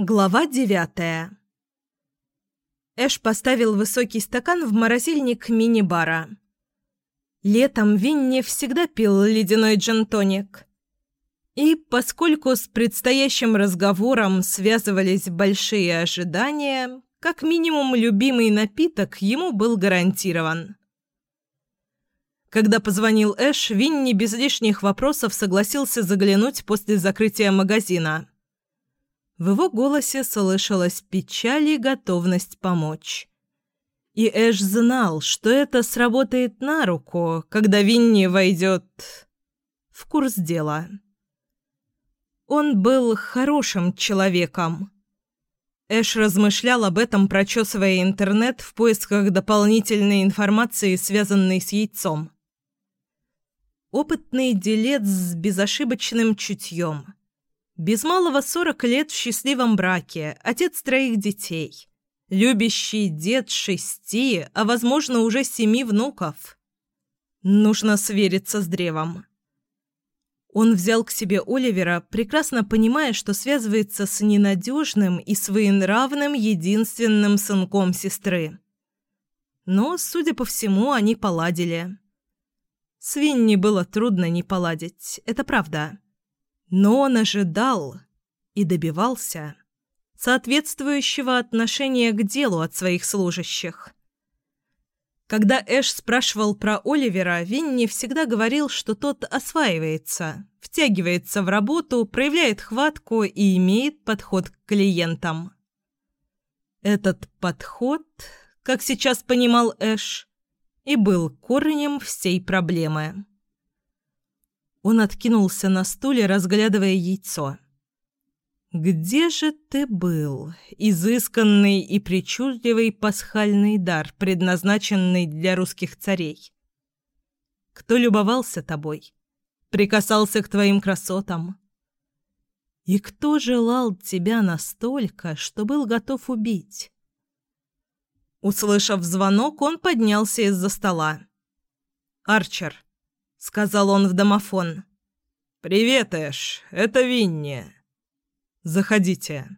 Глава девятая Эш поставил высокий стакан в морозильник мини-бара. Летом Винни всегда пил ледяной джин-тоник. И поскольку с предстоящим разговором связывались большие ожидания, как минимум любимый напиток ему был гарантирован. Когда позвонил Эш, Винни без лишних вопросов согласился заглянуть после закрытия магазина – в его голосе слышалась печаль и готовность помочь. И Эш знал, что это сработает на руку, когда Винни войдет в курс дела. Он был хорошим человеком. Эш размышлял об этом, прочесывая интернет в поисках дополнительной информации, связанной с яйцом. Опытный делец с безошибочным чутьем – без малого сорок лет в счастливом браке, отец троих детей. Любящий дед шести, а, возможно, уже семи внуков. Нужно свериться с древом. Он взял к себе Оливера, прекрасно понимая, что связывается с ненадежным и своенравным единственным сынком сестры. Но, судя по всему, они поладили. С Винни было трудно не поладить, это правда. Но он ожидал и добивался соответствующего отношения к делу от своих служащих. Когда Эш спрашивал про Оливера, Винни всегда говорил, что тот осваивается, втягивается в работу, проявляет хватку и имеет подход к клиентам. Этот подход, как сейчас понимал Эш, и был корнем всей проблемы. Он откинулся на стуле, разглядывая яйцо. «Где же ты был, изысканный и причудливый пасхальный дар, предназначенный для русских царей? Кто любовался тобой, прикасался к твоим красотам? И кто желал тебя настолько, что был готов убить?» Услышав звонок, он поднялся из-за стола. «Арчер», — сказал он в домофон. «Привет, Эш, это Винни. Заходите».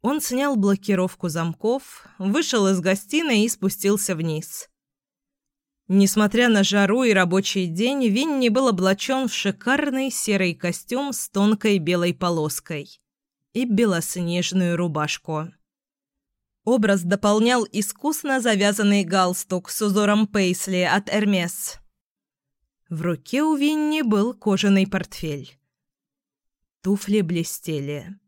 Он снял блокировку замков, вышел из гостиной и спустился вниз. Несмотря на жару и рабочий день, Винни был облачен в шикарный серый костюм с тонкой белой полоской и белоснежную рубашку. Образ дополнял искусно завязанный галстук с узором пейсли от «Эрмес». В руке у Винни был кожаный портфель. Туфли блестели.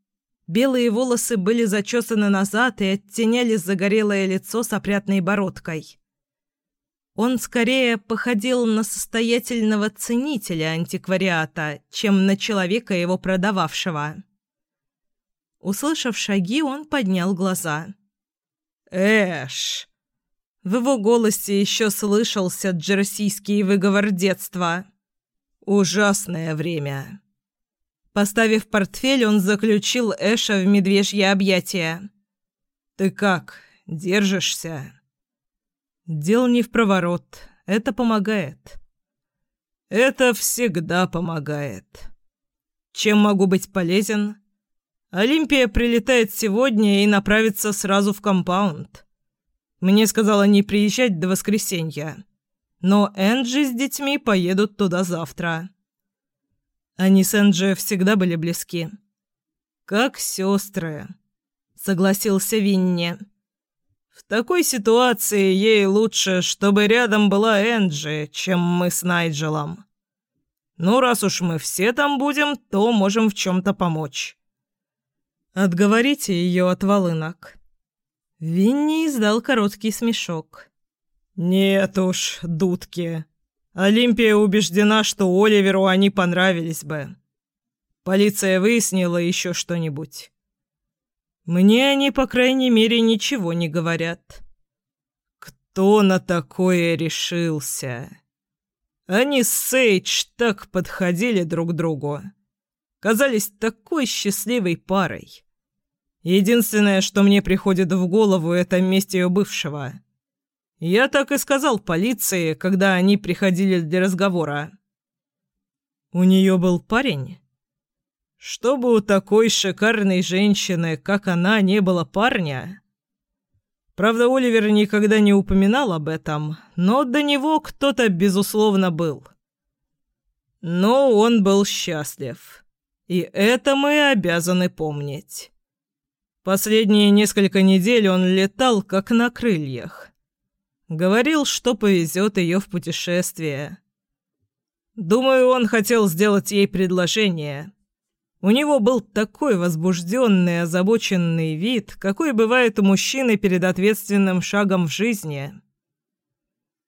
Белые волосы были зачесаны назад и оттеняли загорелое лицо с опрятной бородкой. Он скорее походил на состоятельного ценителя антиквариата, чем на человека, его продававшего. Услышав шаги, он поднял глаза. «Эш!» В его голосе еще слышался джерсийский выговор детства. «Ужасное время». Поставив портфель, он заключил Эша в медвежье объятия. «Ты как, держишься?» «Дел не в проворот. Это помогает». «Это всегда помогает. Чем могу быть полезен?» «Олимпия прилетает сегодня и направится сразу в компаунд». Мне сказала не приезжать до воскресенья. Но Энджи с детьми поедут туда завтра. Они с Энджи всегда были близки. «Как сестры», — согласился Винни. «В такой ситуации ей лучше, чтобы рядом была Энджи, чем мы с Найджелом. Ну, раз уж мы все там будем, то можем в чем-то помочь». «Отговорите ее от волынок», Винни издал короткий смешок. «Нет уж, дудки. Олимпия убеждена, что Оливеру они понравились бы. Полиция выяснила еще что-нибудь. Мне они, по крайней мере, ничего не говорят. Кто на такое решился? Они с Сейдж так подходили друг к другу. Казались такой счастливой парой. Единственное, что мне приходит в голову, это месть ее бывшего. Я так и сказал полиции, когда они приходили для разговора. У нее был парень? Чтобы у такой шикарной женщины, как она, не было парня? Правда, Оливер никогда не упоминал об этом, но до него кто-то, безусловно, был. Но он был счастлив. И это мы обязаны помнить. Последние несколько недель он летал, как на крыльях. Говорил, что повезет ее в путешествие. Думаю, он хотел сделать ей предложение. У него был такой возбужденный, озабоченный вид, какой бывает у мужчины перед ответственным шагом в жизни.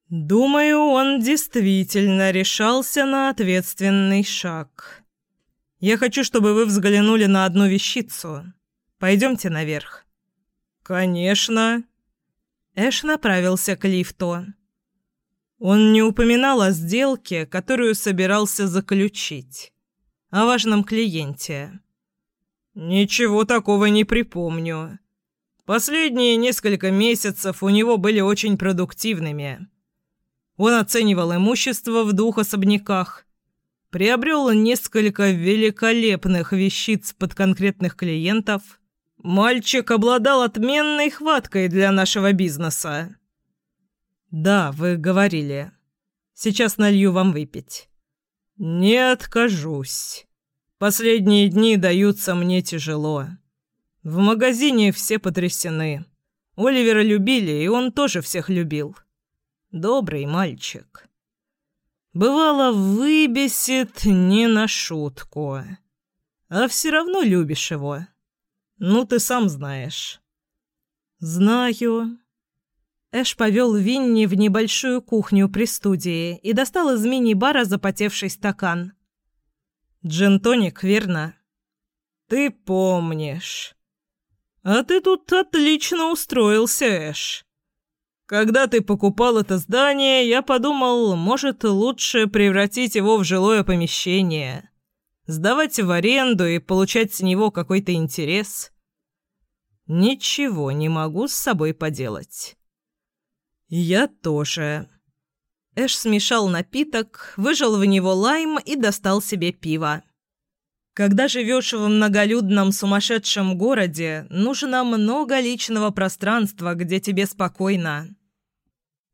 Думаю, он действительно решался на ответственный шаг. Я хочу, чтобы вы взглянули на одну вещицу. Пойдемте наверх. Конечно. Эш направился к лифту. Он не упоминал о сделке, которую собирался заключить. О важном клиенте. «Ничего такого не припомню. Последние несколько месяцев у него были очень продуктивными. Он оценивал имущество в двух особняках, приобрел несколько великолепных вещиц под конкретных клиентов. Мальчик обладал отменной хваткой для нашего бизнеса. «Да, вы говорили. Сейчас налью вам выпить». «Не откажусь. Последние дни даются мне тяжело. В магазине все потрясены. Оливера любили, и он тоже всех любил. Добрый мальчик. Бывало, выбесит не на шутку. А все равно любишь его. Ну, ты сам знаешь». «Знаю», Эш повел Винни в небольшую кухню при студии и достал из мини-бара запотевший стакан. «Джин-тоник, верно?» «Ты помнишь. А ты тут отлично устроился, Эш. Когда ты покупал это здание, я подумал, может, лучше превратить его в жилое помещение, сдавать в аренду и получать с него какой-то интерес. Ничего не могу с собой поделать». «Я тоже». Эш смешал напиток, выжал в него лайм и достал себе пиво. Когда живешь в многолюдном сумасшедшем городе, нужно много личного пространства, где тебе спокойно.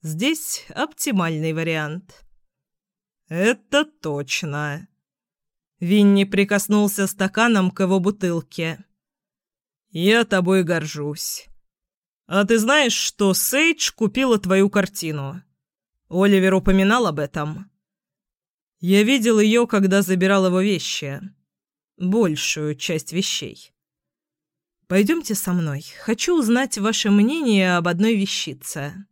Здесь оптимальный вариант. Это точно. Винни прикоснулся стаканом к его бутылке. Я тобой горжусь. «А ты знаешь, что Сейдж купила твою картину?» Оливер упоминал об этом. «Я видел ее, когда забирал его вещи. Большую часть вещей. Пойдемте со мной. Хочу узнать ваше мнение об одной вещице».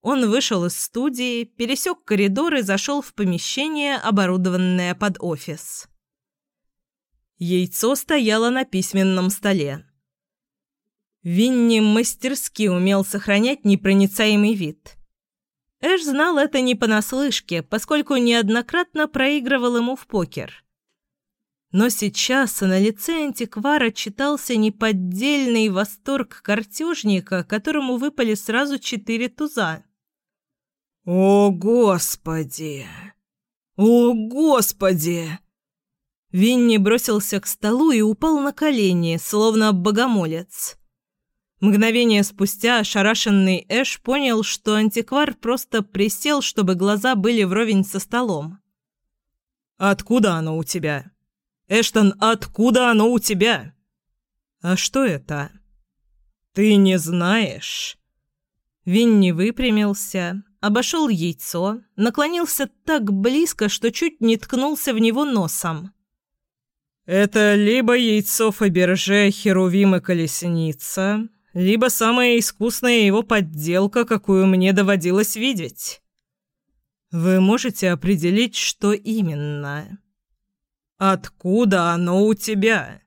Он вышел из студии, пересек коридор и зашел в помещение, оборудованное под офис. Яйцо стояло на письменном столе. Винни мастерски умел сохранять непроницаемый вид. Эш знал это не понаслышке, поскольку неоднократно проигрывал ему в покер. Но сейчас на лице антиквара читался неподдельный восторг картежника, которому выпали сразу четыре туза. «О, Господи! О, Господи!» Винни бросился к столу и упал на колени, словно богомолец. Мгновение спустя ошарашенный Эш понял, что антиквар просто присел, чтобы глаза были вровень со столом. «Откуда оно у тебя? Эштон, откуда оно у тебя?» «А что это?» «Ты не знаешь?» Винни выпрямился, обошел яйцо, наклонился так близко, что чуть не ткнулся в него носом. «Это либо яйцо Фаберже Херувим и Колесница, либо самая искусная его подделка, какую мне доводилось видеть. Вы можете определить, что именно? Откуда оно у тебя?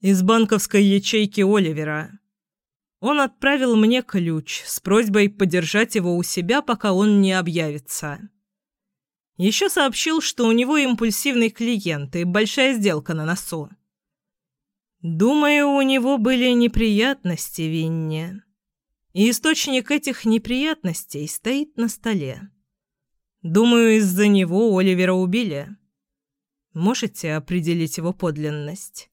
Из банковской ячейки Оливера. Он отправил мне ключ с просьбой подержать его у себя, пока он не объявится. Еще сообщил, что у него импульсивный клиент и большая сделка на носу. Думаю, у него были неприятности, Винни. И источник этих неприятностей стоит на столе. Думаю, из-за него Оливера убили. Можете определить его подлинность?»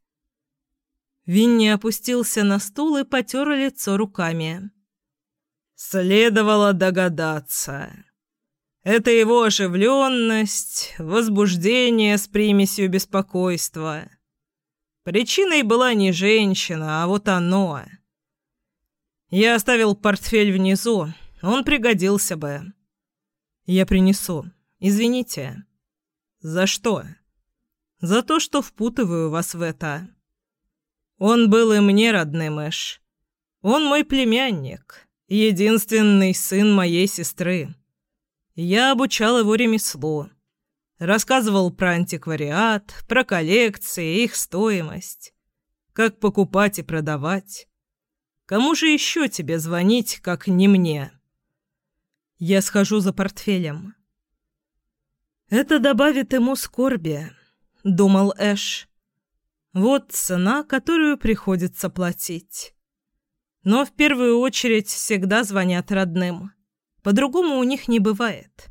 Винни опустился на стул и потер лицо руками. «Следовало догадаться. Это его оживленность, возбуждение с примесью беспокойства. Причиной была не женщина, а вот оно. Я оставил портфель внизу, он пригодился бы. Я принесу. Извините. За что? За то, что впутываю вас в это. Он был и мне родным, Эш. Он мой племянник, единственный сын моей сестры. Я обучал его ремеслу. Рассказывал про антиквариат, про коллекции, их стоимость. Как покупать и продавать. Кому же еще тебе звонить, как не мне? Я схожу за портфелем. Это добавит ему скорби, думал Эш. Вот цена, которую приходится платить. Но в первую очередь всегда звонят родным. По-другому у них не бывает.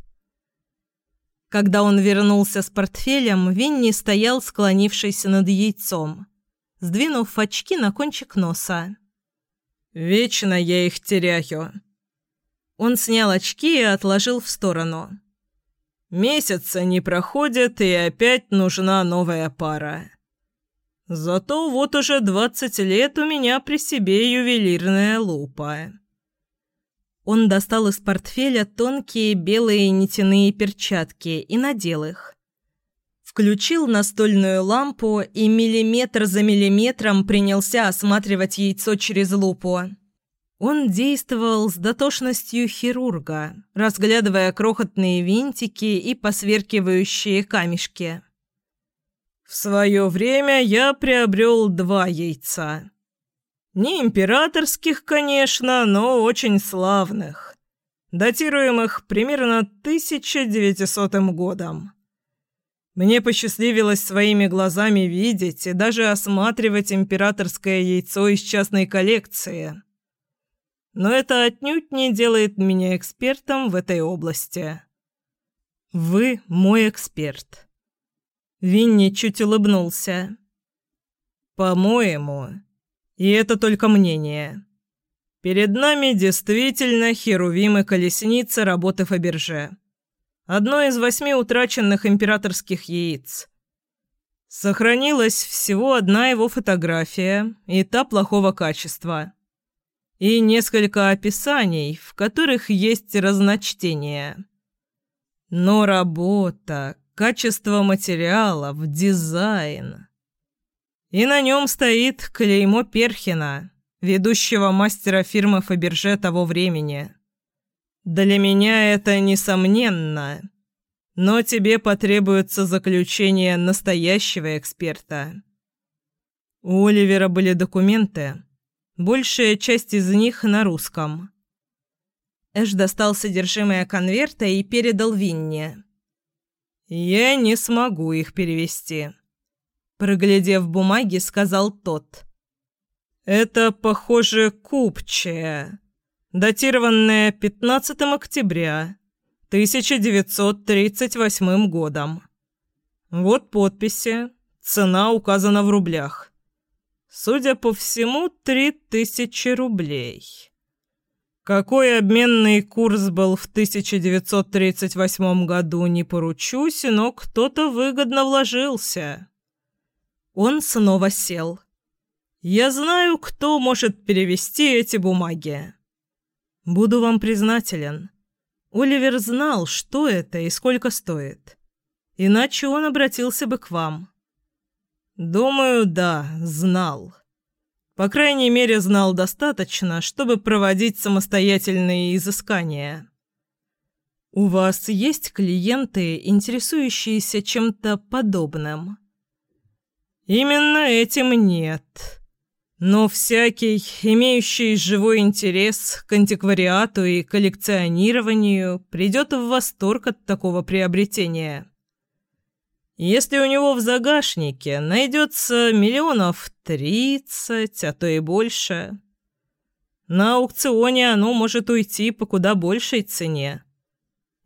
Когда он вернулся с портфелем, Винни стоял, склонившись над яйцом, сдвинув очки на кончик носа. «Вечно я их теряю». Он снял очки и отложил в сторону. «Месяца не проходит, и опять нужна новая пара». Зато вот уже двадцать лет у меня при себе ювелирная лупа. Он достал из портфеля тонкие белые нитяные перчатки и надел их. Включил настольную лампу и миллиметр за миллиметром принялся осматривать яйцо через лупу. Он действовал с дотошностью хирурга, разглядывая крохотные винтики и посверкивающие камешки. В свое время я приобрел два яйца. Не императорских, конечно, но очень славных, датируемых примерно 1900 годом. Мне посчастливилось своими глазами видеть и даже осматривать императорское яйцо из частной коллекции. Но это отнюдь не делает меня экспертом в этой области. Вы мой эксперт. Винни чуть улыбнулся. «По-моему, и это только мнение. Перед нами действительно херувимы колесницы работы Фаберже. Одно из восьми утраченных императорских яиц. Сохранилась всего одна его фотография, и та плохого качества. И несколько описаний, в которых есть разночтения. Но работа, качество материалов, дизайн. И на нем стоит клеймо Перхина, ведущего мастера фирмы Фаберже того времени. Для меня это несомненно, но тебе потребуется заключение настоящего эксперта. У Оливера были документы, большая часть из них на русском. Эш достал содержимое конверта и передал Винне. «Я не смогу их перевести», — проглядев бумаги, сказал тот. «Это, похоже, купчая, датированная 15 октября 1938 годом. Вот подписи, цена указана в рублях. Судя по всему, три тысячи рублей». Какой обменный курс был в 1938 году, не поручусь, но кто-то выгодно вложился. Он снова сел. Я знаю, кто может перевести эти бумаги. Буду вам признателен. Оливер знал, что это и сколько стоит. Иначе он обратился бы к вам. Думаю, да, знал. По крайней мере, знал достаточно, чтобы проводить самостоятельные изыскания. У вас есть клиенты, интересующиеся чем-то подобным? Именно этим нет. Но всякий, имеющий живой интерес к антиквариату и коллекционированию, придет в восторг от такого приобретения. Если у него в загашнике найдется миллионов тридцать, а то и больше, на аукционе оно может уйти по куда большей цене.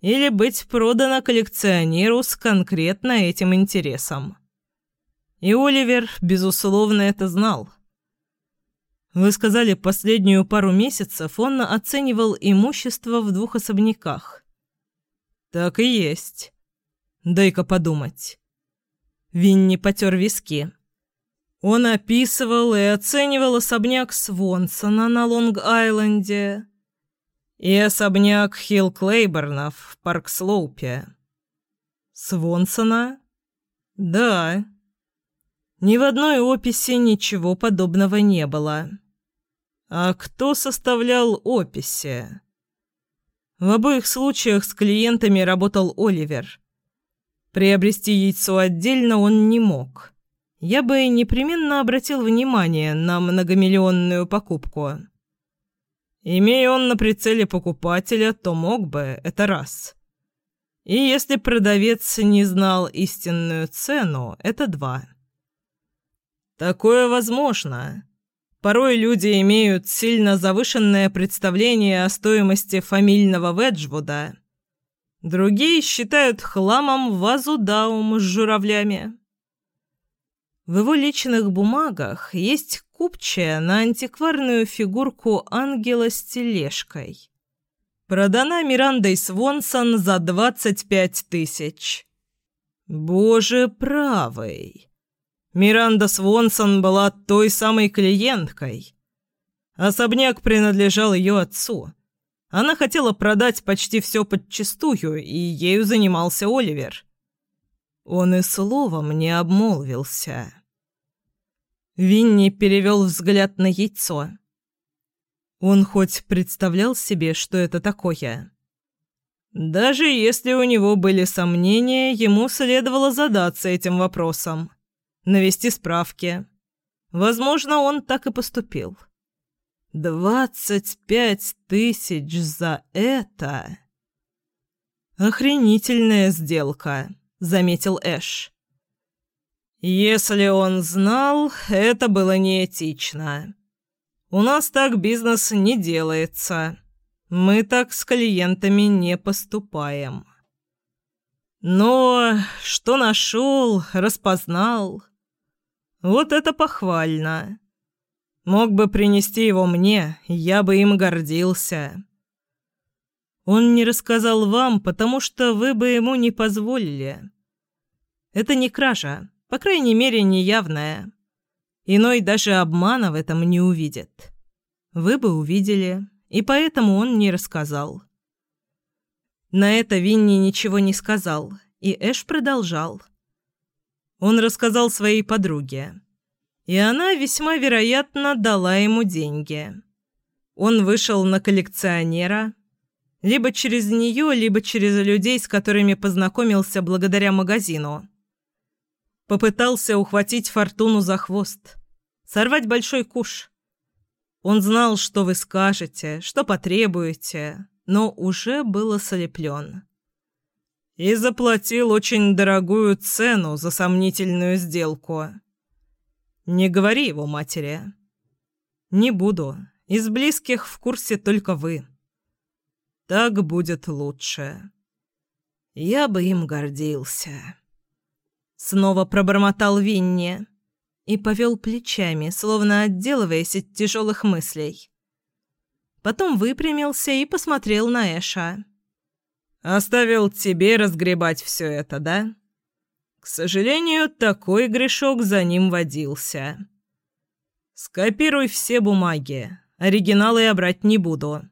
или быть продано коллекционеру с конкретно этим интересом. И Оливер, безусловно, это знал. Вы сказали, последнюю пару месяцев он оценивал имущество в двух особняках. Так и есть. Дай-ка подумать. Винни потер виски. Он описывал и оценивал особняк Свонсона на Лонг-Айленде и особняк Хилл Клейборнов в Парк-Слоупе. Свонсона? Да. Ни в одной описи ничего подобного не было. А кто составлял описи? В обоих случаях с клиентами работал Оливер. Приобрести яйцо отдельно он не мог. Я бы непременно обратил внимание на многомиллионную покупку. Имея он на прицеле покупателя, то мог бы, это раз. И если продавец не знал истинную цену, это два. Такое возможно. Порой люди имеют сильно завышенное представление о стоимости фамильного Веджвуда. Другие считают хламом вазу Даум с журавлями. В его личных бумагах есть купчая на антикварную фигурку ангела с тележкой. Продана Мирандой Свонсон за двадцать пять тысяч. Боже правый! Миранда Свонсон была той самой клиенткой. Особняк принадлежал ее отцу. Она хотела продать почти все подчистую, и ею занимался Оливер. Он и словом не обмолвился. Винни перевел взгляд на яйцо. Он хоть представлял себе, что это такое? Даже если у него были сомнения, ему следовало задаться этим вопросом навести справки. Возможно, он так и поступил. «Двадцать пять тысяч за это...» «Охренительная сделка», — заметил Эш. «Если он знал, это было неэтично. У нас так бизнес не делается. Мы так с клиентами не поступаем». Но что нашел, распознал, вот это похвально. Мог бы принести его мне, я бы им гордился. Он не рассказал вам, потому что вы бы ему не позволили. Это не кража, по крайней мере, не явная. Иной даже обмана в этом не увидит. Вы бы увидели, и поэтому он не рассказал. На это Винни ничего не сказал, и Эш продолжал. Он рассказал своей подруге. И она весьма вероятно дала ему деньги. Он вышел на коллекционера, либо через нее, либо через людей, с которыми познакомился благодаря магазину. Попытался ухватить фортуну за хвост, сорвать большой куш. Он знал, что вы скажете, что потребуете, но уже был ослеплен и заплатил очень дорогую цену за сомнительную сделку. Не говори его матери. Не буду. Из близких в курсе только вы. Так будет лучше. Я бы им гордился. Снова пробормотал Винни и повел плечами, словно отделываясь от тяжелых мыслей. Потом выпрямился и посмотрел на Эша. Оставил тебе разгребать все это, да? К сожалению, такой грешок за ним водился. Скопируй все бумаги. Оригиналы я брать не буду.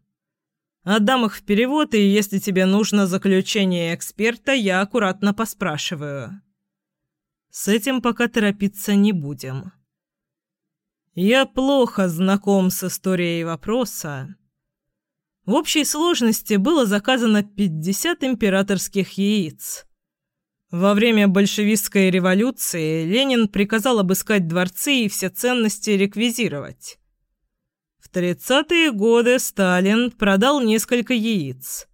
Отдам их в перевод, и если тебе нужно заключение эксперта, я аккуратно поспрашиваю. С этим пока торопиться не будем. Я плохо знаком с историей вопроса, в общей сложности было заказано 50 императорских яиц. Во время большевистской революции Ленин приказал обыскать дворцы и все ценности реквизировать. В 30-е годы Сталин продал несколько яиц.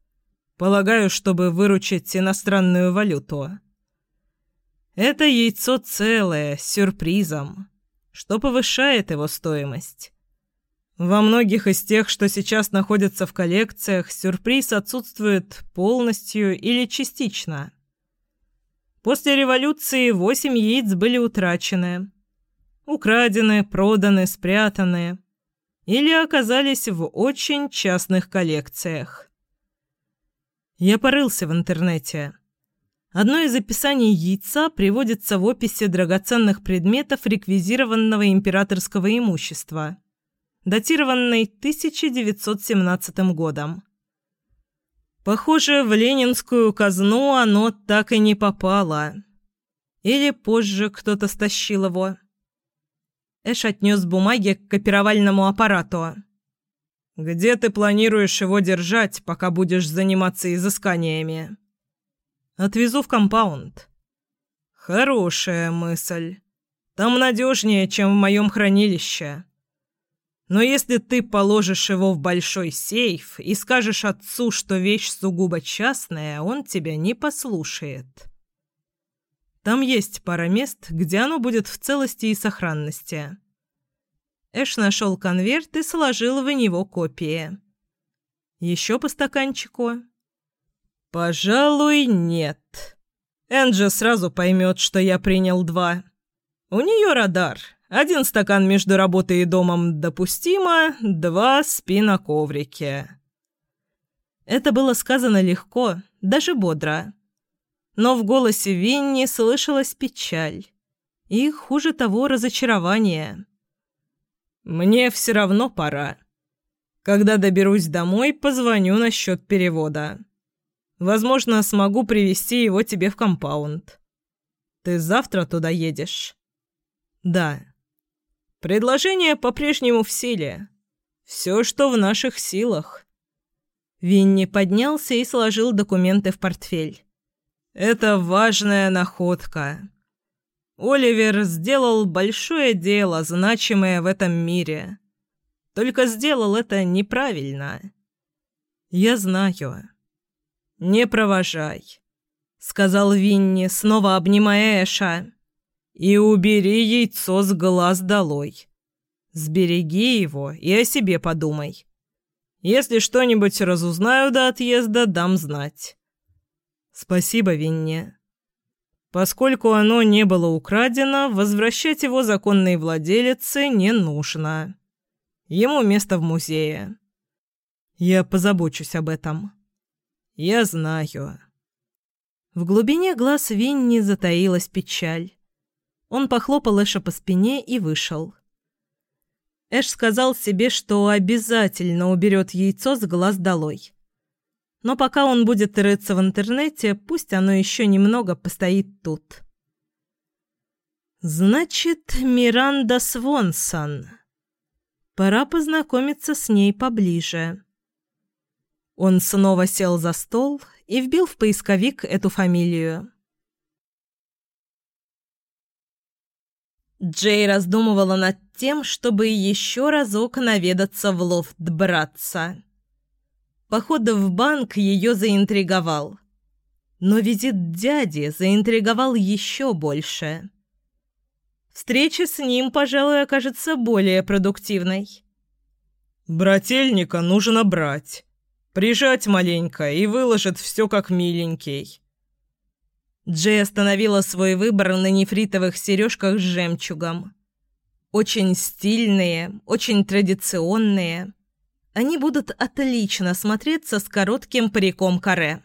Полагаю, чтобы выручить иностранную валюту. Это яйцо целое, с сюрпризом, что повышает его стоимость. Во многих из тех, что сейчас находятся в коллекциях, сюрприз отсутствует полностью или частично. После революции восемь яиц были утрачены. Украдены, проданы, спрятаны. Или оказались в очень частных коллекциях. Я порылся в интернете. Одно из описаний яйца приводится в описи драгоценных предметов реквизированного императорского имущества – датированный 1917 годом. Похоже, в ленинскую казну оно так и не попало. Или позже кто-то стащил его. Эш отнес бумаги к копировальному аппарату. «Где ты планируешь его держать, пока будешь заниматься изысканиями?» «Отвезу в компаунд». «Хорошая мысль. Там надежнее, чем в моем хранилище. Но если ты положишь его в большой сейф и скажешь отцу, что вещь сугубо частная, он тебя не послушает. Там есть пара мест, где оно будет в целости и сохранности. Эш нашел конверт и сложил в него копии. Еще по стаканчику? Пожалуй, нет. Энджи сразу поймет, что я принял два. У нее радар, один стакан между работой и домом допустимо, два спи на коврике. Это было сказано легко, даже бодро. Но в голосе Винни слышалась печаль. И, хуже того, разочарование. «Мне все равно пора. Когда доберусь домой, позвоню насчет перевода. Возможно, смогу привезти его тебе в компаунд. Ты завтра туда едешь?» «Да». Предложение по-прежнему в силе. Все, что в наших силах. Винни поднялся и сложил документы в портфель. Это важная находка. Оливер сделал большое дело, значимое в этом мире. Только сделал это неправильно. Я знаю. Не провожай, сказал Винни, снова обнимая Эша. И убери яйцо с глаз долой. Сбереги его и о себе подумай. Если что-нибудь разузнаю до отъезда, дам знать. Спасибо, Винни. Поскольку оно не было украдено, возвращать его законной владелице не нужно. Ему место в музее. Я позабочусь об этом. Я знаю. В глубине глаз Винни затаилась печаль. Он похлопал Эша по спине и вышел. Эш сказал себе, что обязательно уберет яйцо с глаз долой. Но пока он будет рыться в интернете, пусть оно еще немного постоит тут. Значит, Миранда Свонсон. Пора познакомиться с ней поближе. Он снова сел за стол и вбил в поисковик эту фамилию. Джей раздумывала над тем, чтобы еще разок наведаться в лофт братца. Поход в банк ее заинтриговал. Но визит дяди заинтриговал еще больше. Встреча с ним, пожалуй, окажется более продуктивной. «Брательника нужно брать. Прижать маленько и выложит все как миленький. Джей остановила свой выбор на нефритовых сережках с жемчугом. Очень стильные, очень традиционные. Они будут отлично смотреться с коротким париком каре.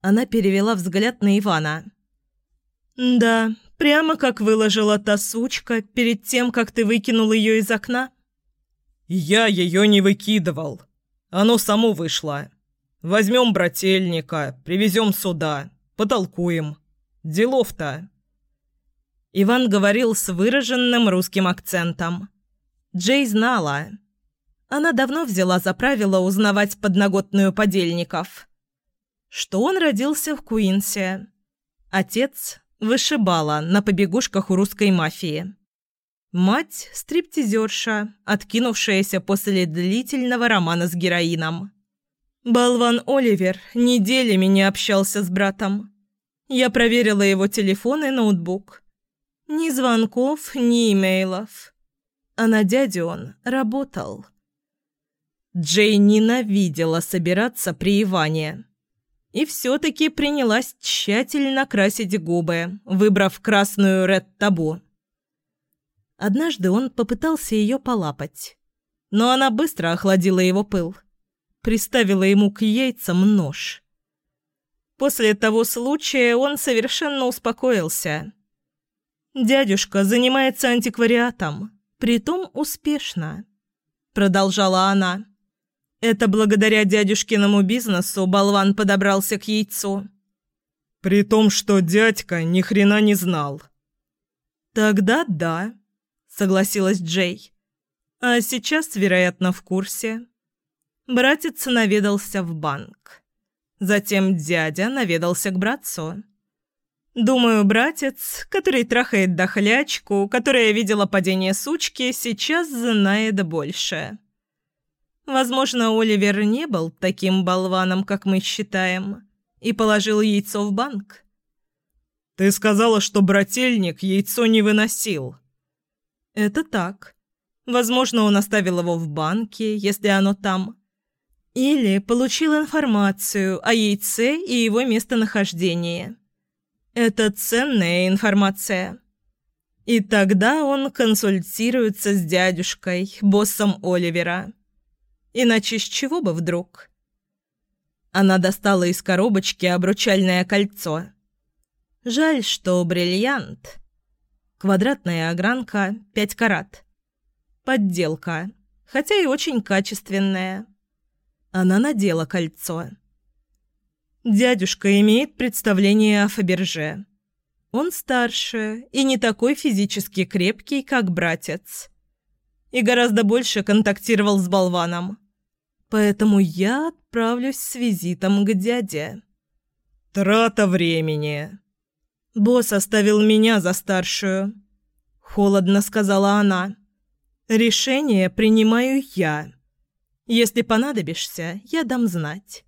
Она перевела взгляд на Ивана. «Да, прямо как выложила та сучка перед тем, как ты выкинул ее из окна?» «Я ее не выкидывал. Оно само вышло. Возьмем брательника, привезем сюда, потолкуем. Делов-то». Иван говорил с выраженным русским акцентом. Джей знала. Она давно взяла за правило узнавать подноготную подельников. Что он родился в Куинсе. Отец – вышибала на побегушках у русской мафии. Мать – стриптизерша, откинувшаяся после длительного романа с героином. Болван Оливер неделями не общался с братом. Я проверила его телефон и ноутбук. Ни звонков, ни имейлов. А на дядю он работал. Джей ненавидела собираться при Иване. И все-таки принялась тщательно красить губы, выбрав красную ред-табу. Однажды он попытался ее полапать, но она быстро охладила его пыл. Приставила ему к яйцам нож. После того случая он совершенно успокоился. «Дядюшка занимается антиквариатом, притом успешно», — продолжала она. «Это благодаря дядюшкиному бизнесу болван подобрался к яйцу». «При том, что дядька ни хрена не знал». «Тогда да», — согласилась Джей. «А сейчас, вероятно, в курсе». Братец наведался в банк. Затем дядя наведался к братцу. Думаю, братец, который трахает дохлячку, которая видела падение сучки, сейчас знает больше. Возможно, Оливер не был таким болваном, как мы считаем, и положил яйцо в банк. «Ты сказала, что брательник яйцо не выносил». «Это так. Возможно, он оставил его в банке, если оно там. Или получил информацию о яйце и его местонахождении. Это ценная информация. И тогда он консультируется с дядюшкой, боссом Оливера. Иначе с чего бы вдруг? Она достала из коробочки обручальное кольцо. Жаль, что бриллиант. Квадратная огранка, пять карат. Подделка, хотя и очень качественная. Она надела кольцо. Дядюшка имеет представление о Фаберже. Он старше и не такой физически крепкий, как братец. И гораздо больше контактировал с болваном. Поэтому я отправлюсь с визитом к дяде. Трата времени. Босс оставил меня за старшую. Холодно сказала она. Решение принимаю я. Если понадобишься, я дам знать».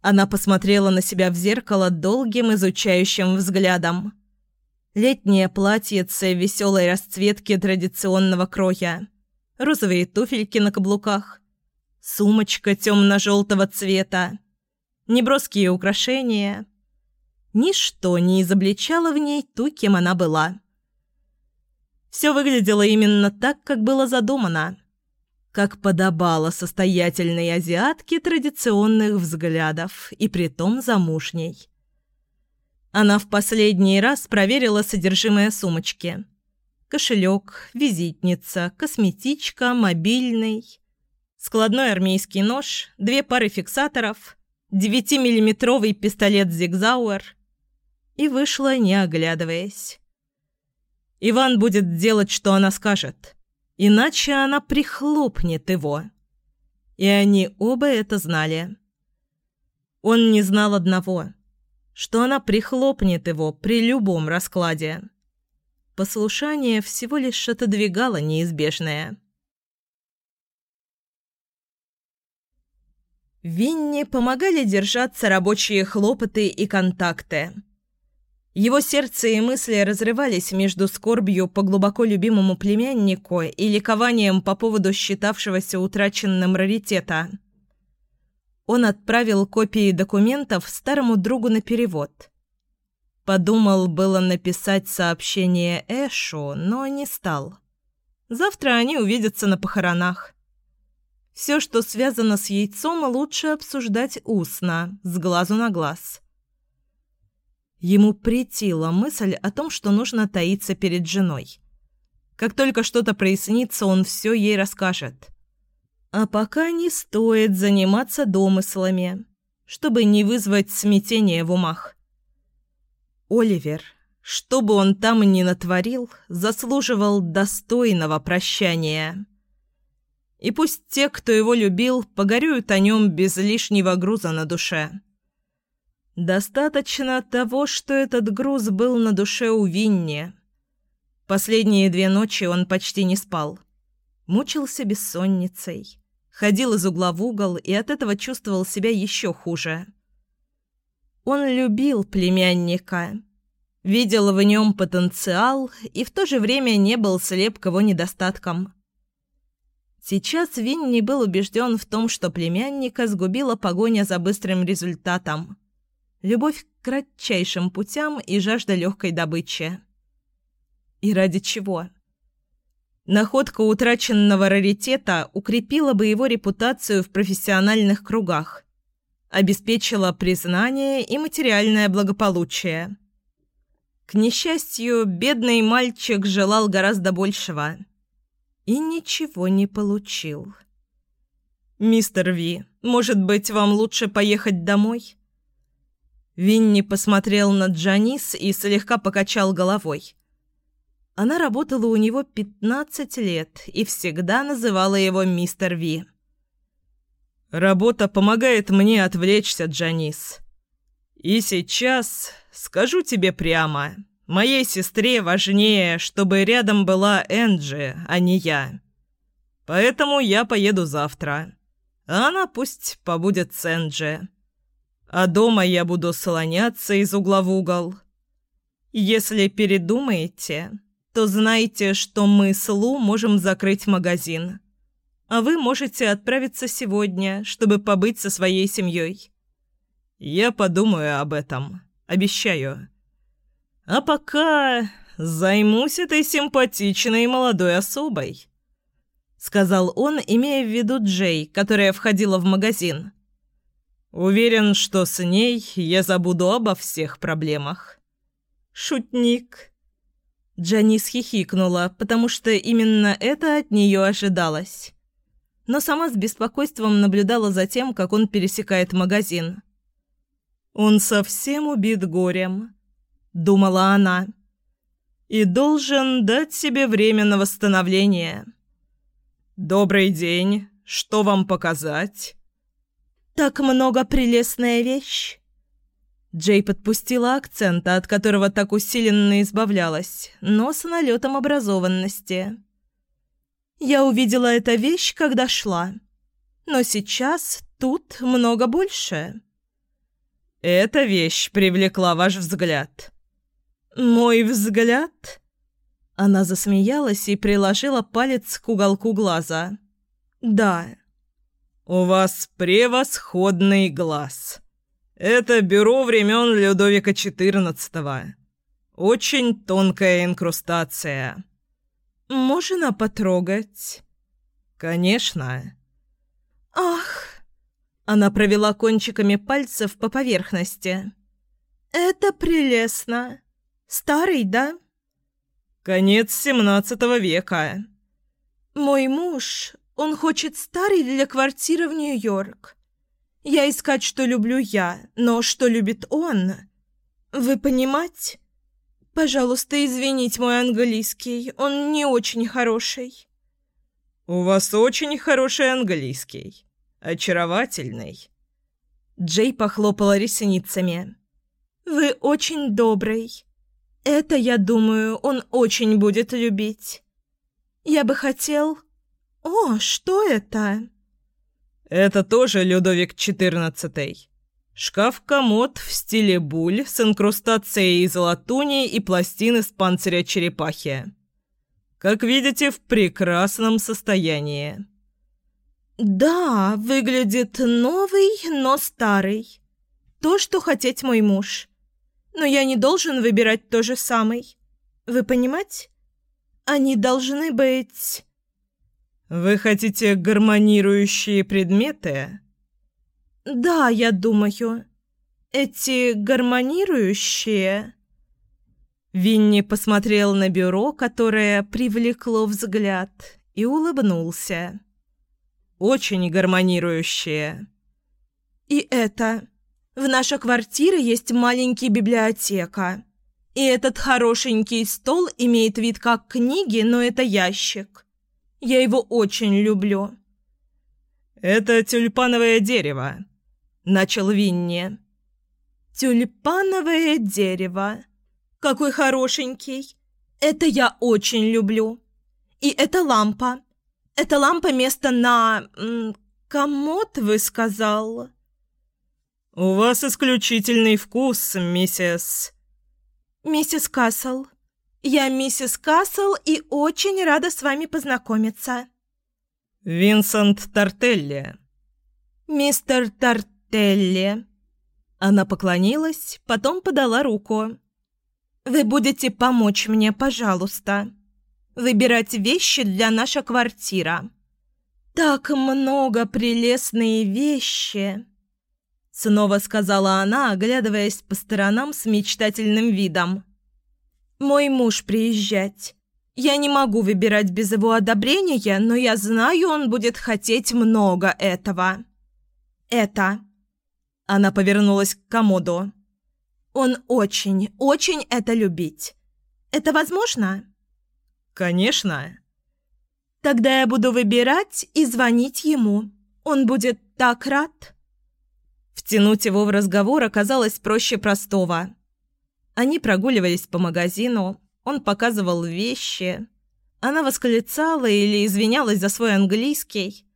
Она посмотрела на себя в зеркало долгим изучающим взглядом. Летнее платьице веселой расцветки традиционного кроя, розовые туфельки на каблуках, сумочка темно-желтого цвета, неброские украшения. Ничто не изобличало в ней ту, кем она была. Все выглядело именно так, как было задумано как подобало состоятельной азиатке традиционных взглядов и притом замужней. Она в последний раз проверила содержимое сумочки. Кошелек, визитница, косметичка, мобильный, складной армейский нож, две пары фиксаторов, 9-миллиметровый пистолет «Зигзауэр» и вышла, не оглядываясь. «Иван будет делать, что она скажет», Иначе она прихлопнет его. И они оба это знали. Он не знал одного, что она прихлопнет его при любом раскладе. Послушание всего лишь отодвигало неизбежное. Винни помогали держаться рабочие хлопоты и контакты – его сердце и мысли разрывались между скорбью по глубоко любимому племяннику и ликованием по поводу считавшегося утраченным раритета. Он отправил копии документов старому другу на перевод. Подумал было написать сообщение Эшу, но не стал. Завтра они увидятся на похоронах. Все, что связано с яйцом, лучше обсуждать устно, с глазу на глаз. Ему претила мысль о том, что нужно таиться перед женой. Как только что-то прояснится, он все ей расскажет. А пока не стоит заниматься домыслами, чтобы не вызвать смятение в умах. Оливер, что бы он там ни натворил, заслуживал достойного прощания. И пусть те, кто его любил, погорюют о нем без лишнего груза на душе. Достаточно того, что этот груз был на душе у Винни. Последние две ночи он почти не спал. Мучился бессонницей. Ходил из угла в угол и от этого чувствовал себя еще хуже. Он любил племянника. видел в нем потенциал и в то же время не был слеп к его недостаткам. Сейчас Винни был убежден в том, что племянника сгубила погоня за быстрым результатом, любовь к кратчайшим путям и жажда легкой добычи. И ради чего? Находка утраченного раритета укрепила бы его репутацию в профессиональных кругах, обеспечила признание и материальное благополучие. К несчастью, бедный мальчик желал гораздо большего и ничего не получил. «Мистер Ви, может быть, вам лучше поехать домой?» Винни посмотрел на Джанис и слегка покачал головой. Она работала у него 15 лет и всегда называла его мистер Ви. «Работа помогает мне отвлечься, Джанис. И сейчас Скажу тебе прямо, моей сестре важнее, чтобы рядом была Энджи, а не я. Поэтому я поеду завтра. А она пусть побудет с Энджи. А дома я буду слоняться из угла в угол. Если передумаете, то знайте, что мы с Лу можем закрыть магазин. А вы можете отправиться сегодня, чтобы побыть со своей семьей. Я подумаю об этом. Обещаю. А пока займусь этой симпатичной молодой особой», — сказал он, имея в виду Джей, которая входила в магазин. «Уверен, что с ней я забуду обо всех проблемах». «Шутник». Джанис хихикнула, потому что именно это от нее ожидалось. Но сама с беспокойством наблюдала за тем, как он пересекает магазин. Он совсем убит горем, думала она, и должен дать себе время на восстановление. Добрый день. Что вам показать? Так много прелестная вещь. Джей подпустила акцента, от которого так усиленно избавлялась, но с налетом образованности. Я увидела эту вещь, когда шла. Но сейчас тут много больше. Эта вещь привлекла ваш взгляд. Мой взгляд? Она засмеялась и приложила палец к уголку глаза. Да. У вас превосходный глаз. Это бюро времен Людовика XIV. Очень тонкая инкрустация. Можно потрогать? Конечно. Ах, она провела кончиками пальцев по поверхности. «Это прелестно. Старый, да?» «Конец семнадцатого века». «Мой муж, он хочет старый для квартиры в Нью-Йорк. Я искать, что люблю я, но что любит он. Вы понимать? Пожалуйста, извините мой английский, он не очень хороший». «У вас очень хороший английский», очаровательный». Джей похлопала ресницами. «Вы очень добрый. Это, я думаю, он очень будет любить. Я бы хотел... О, что это?» «Это тоже Людовик XIV. Шкаф-комод в стиле буль с инкрустацией из латуни и пластин из панциря черепахи. Как видите, в прекрасном состоянии». «Да, выглядит новый, но старый. То, что хотеть мой муж. Но я не должен выбирать то же самый. Вы понимать? Они должны быть...» «Вы хотите гармонирующие предметы?» «Да, я думаю. Эти гармонирующие...» Винни посмотрел на бюро, которое привлекло взгляд, и улыбнулся очень гармонирующие. И это. В нашей квартире есть маленькая библиотека. И этот хорошенький стол имеет вид как книги, но это ящик. Я его очень люблю. «Это тюльпановое дерево», — начал Винни. «Тюльпановое дерево. Какой хорошенький. Это я очень люблю. И эта лампа. Это лампа место на... комод, вы сказал?» «У вас исключительный вкус, миссис...» «Миссис Кассел. Я миссис Кассел и очень рада с вами познакомиться». «Винсент Тартелли». «Мистер Тартелли». Она поклонилась, потом подала руку. «Вы будете помочь мне, пожалуйста. Выбирать вещи для нашей квартиры. Так много прелестные вещи!» Снова сказала она, оглядываясь по сторонам с мечтательным видом. «Мой муж приезжать. Я не могу выбирать без его одобрения, но я знаю, он будет хотеть много этого. Это...» Она повернулась к комоду. Он очень, очень это любить. Это возможно? Конечно. Тогда я буду выбирать и звонить ему. Он будет так рад. Втянуть его в разговор оказалось проще простого. Они прогуливались по магазину, он показывал вещи. Она восклицала или извинялась за свой английский.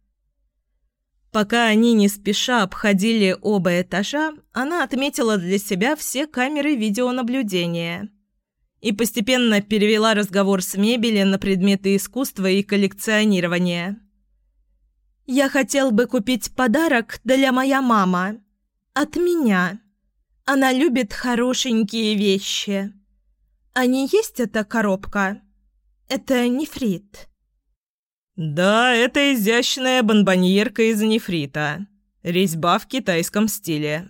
Пока они не спеша обходили оба этажа, она отметила для себя все камеры видеонаблюдения и постепенно перевела разговор с мебели на предметы искусства и коллекционирования. «Я хотел бы купить подарок для моя мама. От меня. Она любит хорошенькие вещи. А не есть эта коробка? Это нефрит». «Да, это изящная бонбоньерка из нефрита. Резьба в китайском стиле».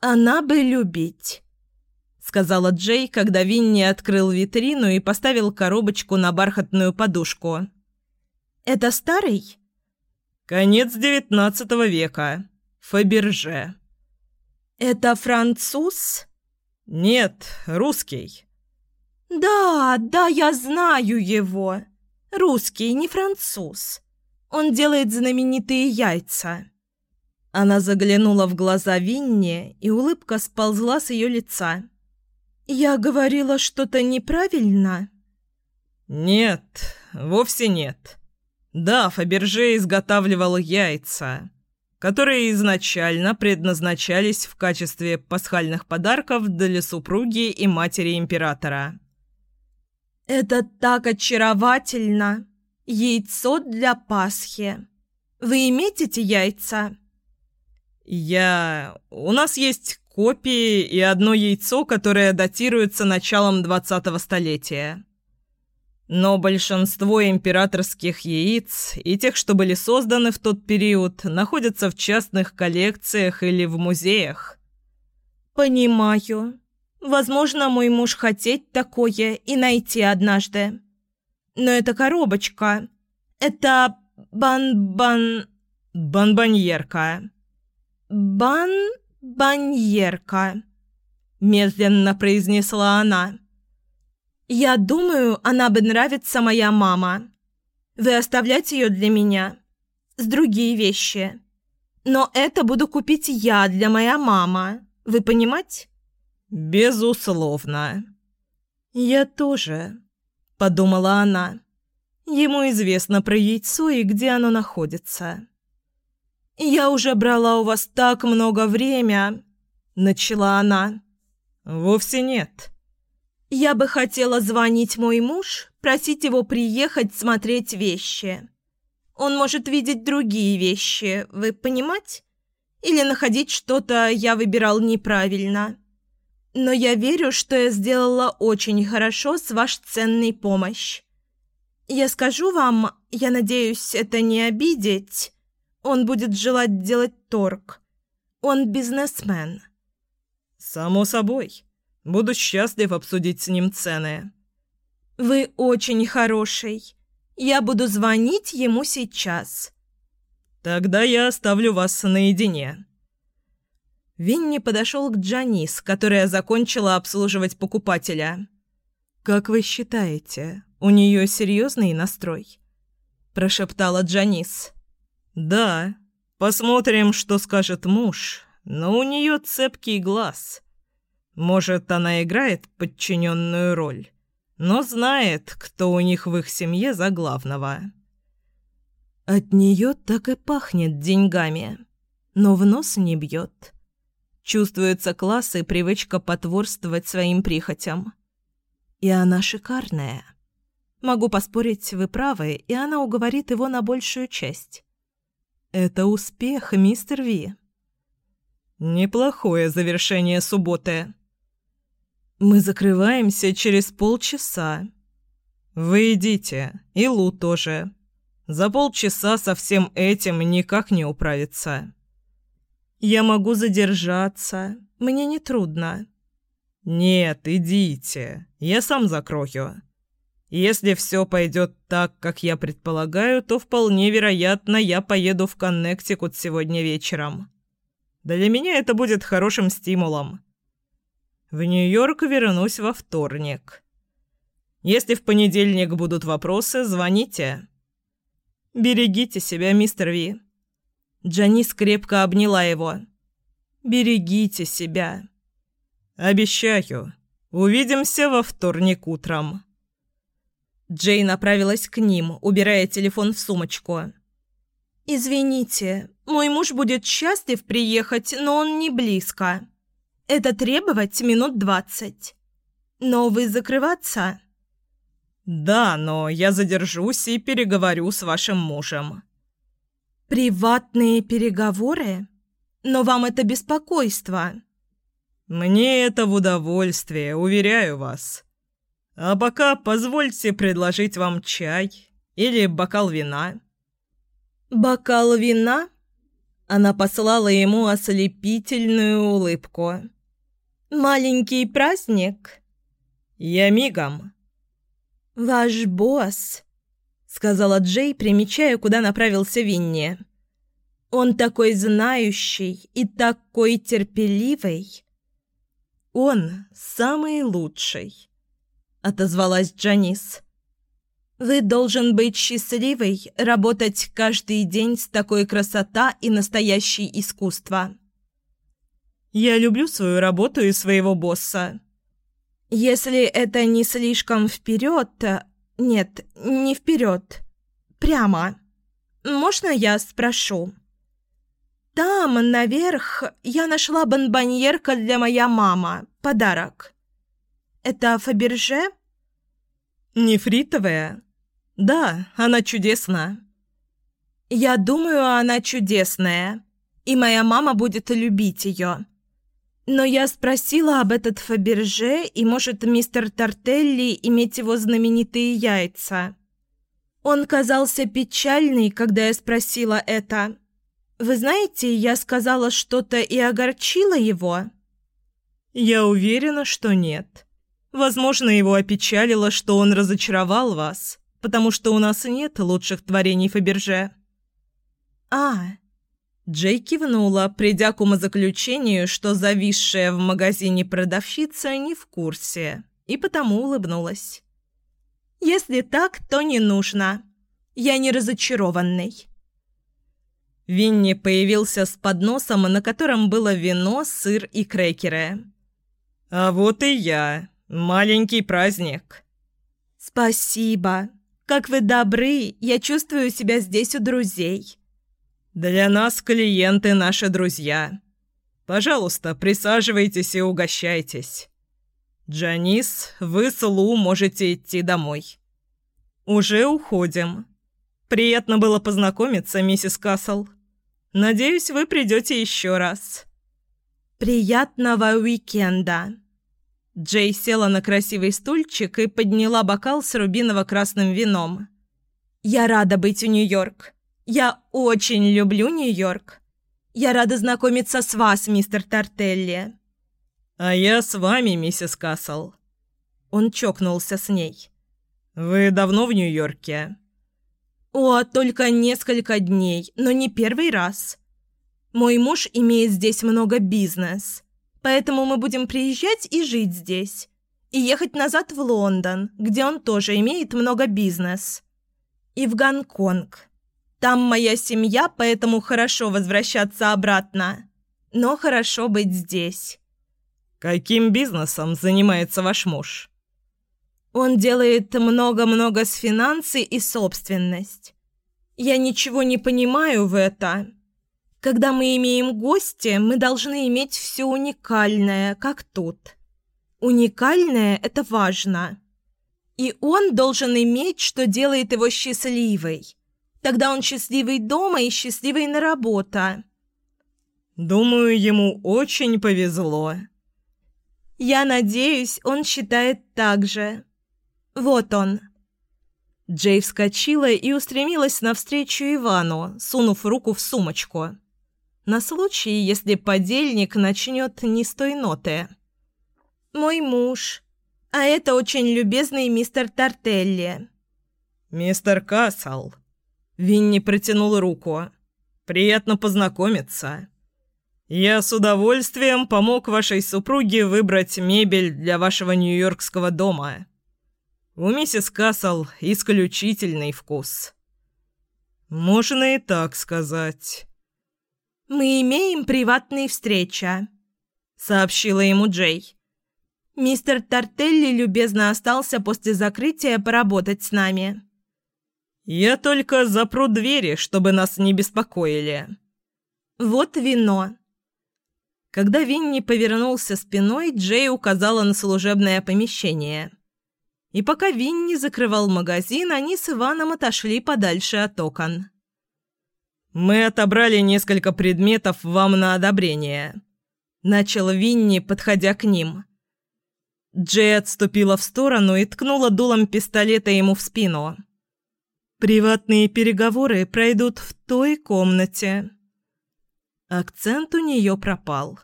«Она бы любить», — сказала Джей, когда Винни открыл витрину и поставил коробочку на бархатную подушку. «Это старый?» «Конец девятнадцатого века. Фаберже». «Это француз?» «Нет, русский». «Да, да, я знаю его». Русский, не француз. Он делает знаменитые яйца». Она заглянула в глаза Винни, и улыбка сползла с ее лица. «Я говорила что-то неправильно?» «Нет, вовсе нет. Да, Фаберже изготавливал яйца, которые изначально предназначались в качестве пасхальных подарков для супруги и матери императора». «Это так очаровательно! Яйцо для Пасхи! Вы иметь яйца?» «Я... У нас есть копии и одно яйцо, которое датируется началом двадцатого столетия. Но большинство императорских яиц и тех, что были созданы в тот период, находятся в частных коллекциях или в музеях». «Понимаю. Возможно, мой муж хотеть такое и найти однажды. Но это коробочка. Это бан-бан... Банбаньерка. Бан-баньерка. Медленно произнесла она. Я думаю, она бы нравится моя мама. Вы оставлять ее для меня. С другие вещи. Но это буду купить я для моя мама. Вы понимать? «Безусловно». «Я тоже», — подумала она. «Ему известно про яйцо и где оно находится». «Я уже брала у вас так много времени», — начала она. «Вовсе нет». «Я бы хотела звонить мой муж, просить его приехать смотреть вещи. Он может видеть другие вещи, вы понимать? Или находить что-то я выбирал неправильно». Но я верю, что я сделала очень хорошо с вашей ценной помощь. Я скажу вам, я надеюсь, это не обидеть. Он будет желать делать торг. Он бизнесмен. Само собой. Буду счастлив обсудить с ним цены. Вы очень хороший. Я буду звонить ему сейчас. Тогда я оставлю вас наедине. Винни подошел к Джанис, которая закончила обслуживать покупателя. «Как вы считаете, у нее серьезный настрой?» – прошептала Джанис. «Да. Посмотрим, что скажет муж, но у нее цепкий глаз. Может, она играет подчиненную роль, но знает, кто у них в их семье за главного». От нее так и пахнет деньгами, но в нос не бьет. Чувствуется класс и привычка потворствовать своим прихотям. И она шикарная. Могу поспорить, вы правы, и она уговорит его на большую часть. Это успех, мистер Ви. Неплохое завершение субботы. Мы закрываемся через полчаса. Вы идите, и Лу тоже. За полчаса со всем этим никак не управиться. Я могу задержаться. Мне не трудно. Нет, идите. Я сам закрою. Если все пойдет так, как я предполагаю, то вполне вероятно, я поеду в Коннектикут сегодня вечером. Для меня это будет хорошим стимулом. В Нью-Йорк вернусь во вторник. Если в понедельник будут вопросы, звоните. Берегите себя, мистер Ви. Джанис крепко обняла его. Берегите себя. Обещаю. Увидимся во вторник утром. Джей направилась к ним, убирая телефон в сумочку. «Извините, мой муж будет счастлив приехать, но он не близко. Это требовать минут двадцать. Но вы закрываться?» «Да, но я задержусь и переговорю с вашим мужем». «Приватные переговоры? Но вам это беспокойство?» «Мне это в удовольствие, уверяю вас. А пока позвольте предложить вам чай или бокал вина». «Бокал вина?» Она послала ему ослепительную улыбку. «Маленький праздник?» «Я мигом». «Ваш босс», — сказала Джей, примечая, куда направился Винни. «Он такой знающий и такой терпеливый». «Он самый лучший», — отозвалась Джанис. «Вы должен быть счастливой, работать каждый день с такой красота и настоящее искусство». «Я люблю свою работу и своего босса», если это не слишком вперед... Нет, не вперед. Прямо. Можно я спрошу? Там, наверх, я нашла бонбоньерка для моя мама. Подарок. Это Фаберже? Нефритовая? Да, она чудесна. Я думаю, она чудесная. И моя мама будет любить ее. Но я спросила об этот Фаберже, и может мистер Тартелли иметь его знаменитые яйца. Он казался печальный, когда я спросила это. Вы знаете, я сказала что-то и огорчила его. Я уверена, что нет. Возможно, его опечалило, что он разочаровал вас, потому что у нас нет лучших творений Фаберже. А, Джей кивнула, придя к умозаключению, что зависшая в магазине продавщица не в курсе, и потому улыбнулась. «Если так, то не нужно. Я не разочарованный». Винни появился с подносом, на котором было вино, сыр и крекеры. «А вот и я. Маленький праздник». «Спасибо. Как вы добры. Я чувствую себя здесь у друзей». «Для нас клиенты наши друзья. Пожалуйста, присаживайтесь и угощайтесь. Джанис, вы с Лу можете идти домой». «Уже уходим. Приятно было познакомиться, миссис Кассел. Надеюсь, вы придете еще раз». «Приятного уикенда!» Джей села на красивый стульчик и подняла бокал с рубиново-красным вином. «Я рада быть в Нью-Йорк. Я очень люблю Нью-Йорк. Я рада знакомиться с вас, мистер Тартелли». «А я с вами, миссис Кассел». Он чокнулся с ней. «Вы давно в Нью-Йорке?» «О, только несколько дней, но не первый раз. Мой муж имеет здесь много бизнес, поэтому мы будем приезжать и жить здесь, и ехать назад в Лондон, где он тоже имеет много бизнес, и в Гонконг». Там моя семья, поэтому хорошо возвращаться обратно. Но хорошо быть здесь». «Каким бизнесом занимается ваш муж?» «Он делает много-много с финансы и собственность. Я ничего не понимаю в это. Когда мы имеем гостя, мы должны иметь все уникальное, как тут. Уникальное – это важно. И он должен иметь, что делает его счастливой. Тогда он счастливый дома и счастливый на работа. Думаю, ему очень повезло. Я надеюсь, он считает так же. Вот он. Джей вскочила и устремилась навстречу Ивану, сунув руку в сумочку. На случай, если подельник начнет не с той ноты. «Мой муж. А это очень любезный мистер Тартелли». «Мистер Кассел». Винни протянул руку. «Приятно познакомиться. Я с удовольствием помог вашей супруге выбрать мебель для вашего нью-йоркского дома». У миссис Кассел исключительный вкус. Можно и так сказать. Мы имеем приватные встречи, сообщила ему Джей. Мистер Тартелли любезно остался после закрытия поработать с нами. Я только запру двери, чтобы нас не беспокоили. Вот вино. Когда Винни повернулся спиной, Джей указала на служебное помещение. И пока Винни закрывал магазин, они с Иваном отошли подальше от окон. «Мы отобрали несколько предметов вам на одобрение», — начал Винни, подходя к ним. Джей отступила в сторону и ткнула дулом пистолета ему в спину. «Приватные переговоры пройдут в той комнате». Акцент у нее пропал.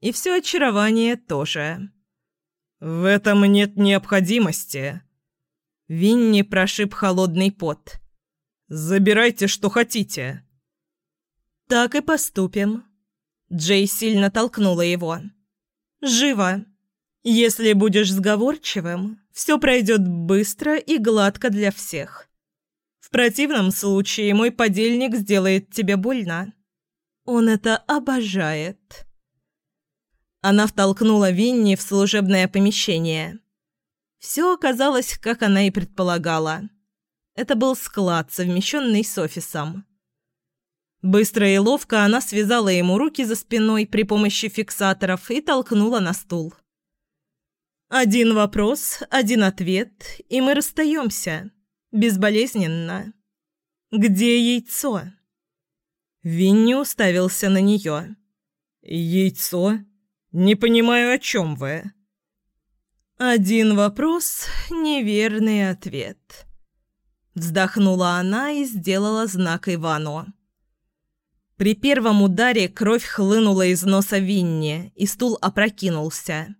И все очарование тоже. «В этом нет необходимости». Винни прошиб холодный пот. «Забирайте, что хотите». «Так и поступим». Джей сильно толкнула его. «Живо. Если будешь сговорчивым, все пройдет быстро и гладко для всех. В противном случае мой подельник сделает тебе больно. Он это обожает». Она втолкнула Винни в служебное помещение. Все оказалось, как она и предполагала. Это был склад, совмещенный с офисом. Быстро и ловко она связала ему руки за спиной при помощи фиксаторов и толкнула на стул. «Один вопрос, один ответ, и мы расстаемся. Безболезненно. Где яйцо?» Винни уставился на нее. «Яйцо?» «Не понимаю, о чем вы?» «Один вопрос, неверный ответ». Вздохнула она и сделала знак Ивану. При первом ударе кровь хлынула из носа Винни, и стул опрокинулся.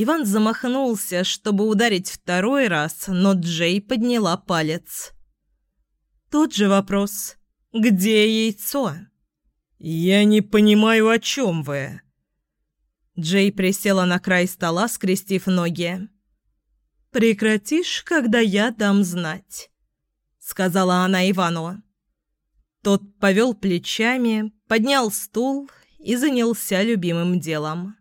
Иван замахнулся, чтобы ударить второй раз, но Джей подняла палец. Тот же вопрос. «Где яйцо?» «Я не понимаю, о чем вы?» Джей присела на край стола, скрестив ноги. «Прекратишь, когда я дам знать», — сказала она Ивану. Тот повел плечами, поднял стул и занялся любимым делом.